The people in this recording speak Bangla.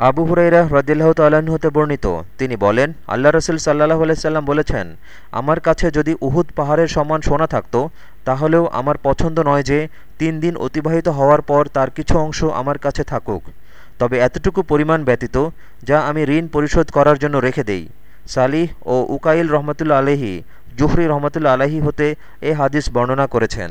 আবু হুরাইরা হ্রদিল্লাহ তাল্লাহ্ন হতে বর্ণিত। তিনি বলেন, আল্লাহ রসুল সাল্লাহ আলাইসাল্লাম বলেছেন, আমার কাছে যদি উহুদ পাহাড়ের সমান সোনা থাকত, তাহলেও আমার পছন্দ নয় যে তিন দিন অতিবাহিত হওয়ার পর তার কিছু অংশ আমার কাছে থাকুক। তবে এতটুকু পরিমাণ ব্যতীত, যা আমি ঋণ পরিশোধ করার জন্য রেখে দেই। সালিহ ও উকাইল রহমতুল্লা আলহি জুহরি রহমতুল্লা আলহি হতে এ হাদিস বর্ণনা করেছেন।